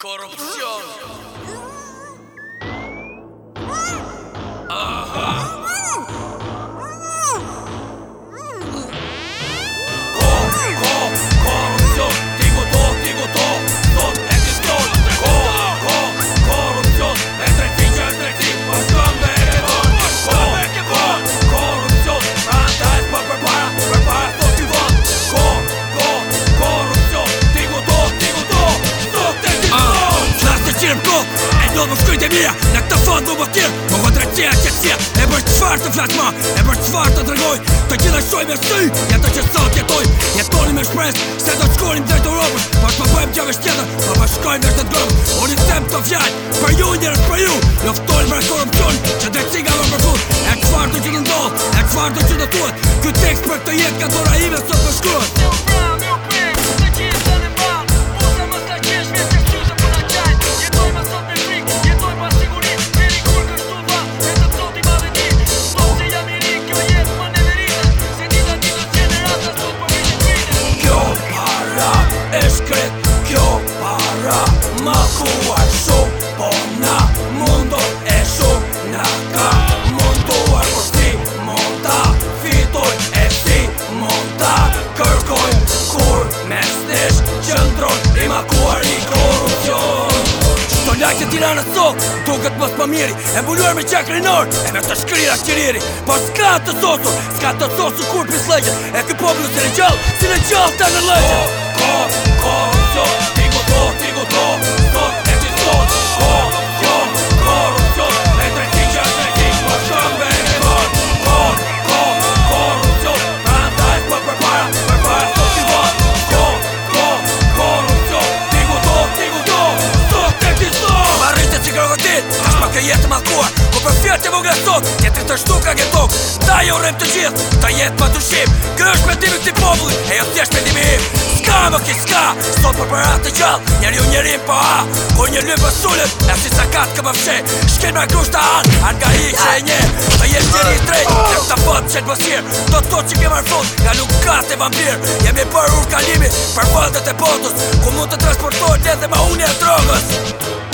Коррупцион! do më shkujt e mija Në këta fat më më kjerë Më po më drejtësia që të E bërë qëfar të flatë E bërë qëfar të dregoj Të gjitha shoj me sti Ja të që sot jetoj Jetoni me shpres Se do të shkonim drejt Europës Pas po më bëjmë qave shtjetër Pa po pa shkojmë dhe shtetë gëmë Oni të tem të fjallë Për ju njërës për ju Loftoni për e Që drejtësi nga më përfut E qëfar të që të E qëfar të jetë shkret kjo para Ma kuar shumë Po na mundo e shumë Na ka munduar po shti monta Fitoj e shti monta Kërkoj kur Me stesh qëndron I ma kuar i korupcion Qëto lajke tira në sot Duket mos për miri E buluar me qak rinor E me të shkrira shqiriri Por s'ka të sosur S'ka të sosur kur pis legjet E këpoblu në se në gjallë, Si në gjallë të në legjet oh. Kor, kor, korrupcion Tingutur, tingutur, tështë eqistoz Kor, kor, korrupcion Ne tre t'i qërë, ne t'i qërë, shëmëve e morë Kor, kor, korrupcion Ta në dajës për përpajat, përpajat t'o që i vëzë Kor, kor, korrupcion Tingutur, tingutur, tështë eqistoz Këmar rritët që kërë këti, nash për jetë më kua rruga sot, jetë të shtu ka gëtok Ta jo rrem të gjithë, ta jetë pa të shqip Kë është me tim i këti e jo thjesht me tim i Ska më ki ska, sot për për ratë të gjallë Njerë ju njerim po a, ku një lëmë për sullet E si sa katë këmë fshe, shkin me grusht të anë Anë ka i që e një, të jetë njeri i drejtë Të të fëtë që të mësirë, do të to që kemë arfot Nga nuk ka të vampirë, jemi për ur kalimi, për